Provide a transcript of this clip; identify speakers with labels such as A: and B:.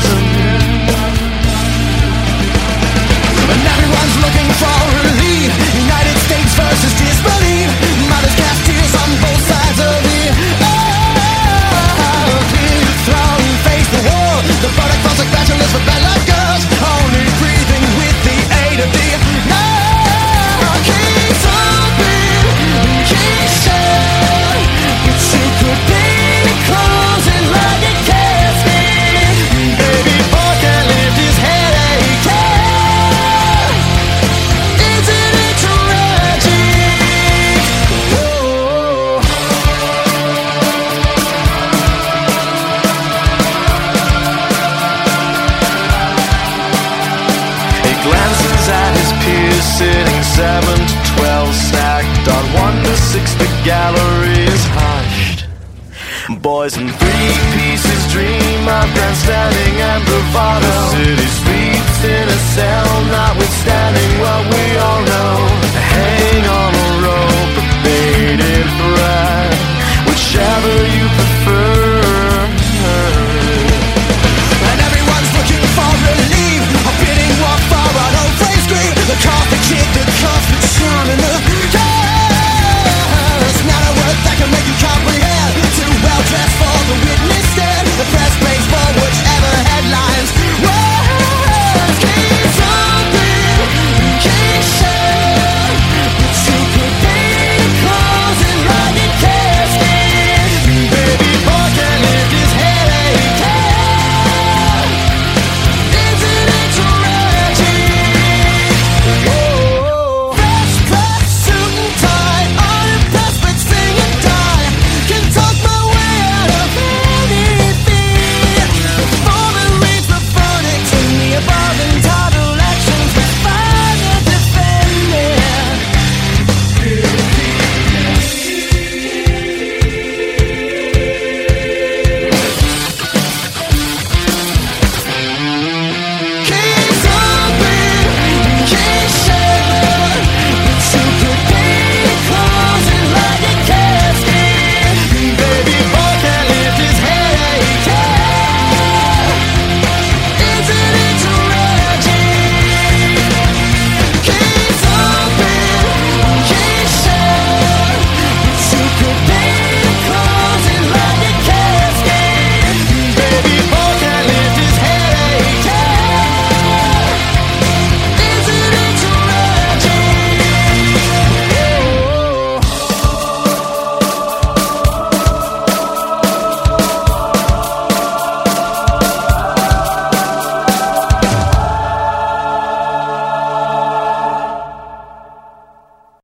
A: thousand here sitting seven to twelve, stacked on one to six. The gallery is hushed. Boys in three pieces dream of grandstanding and bravado. The city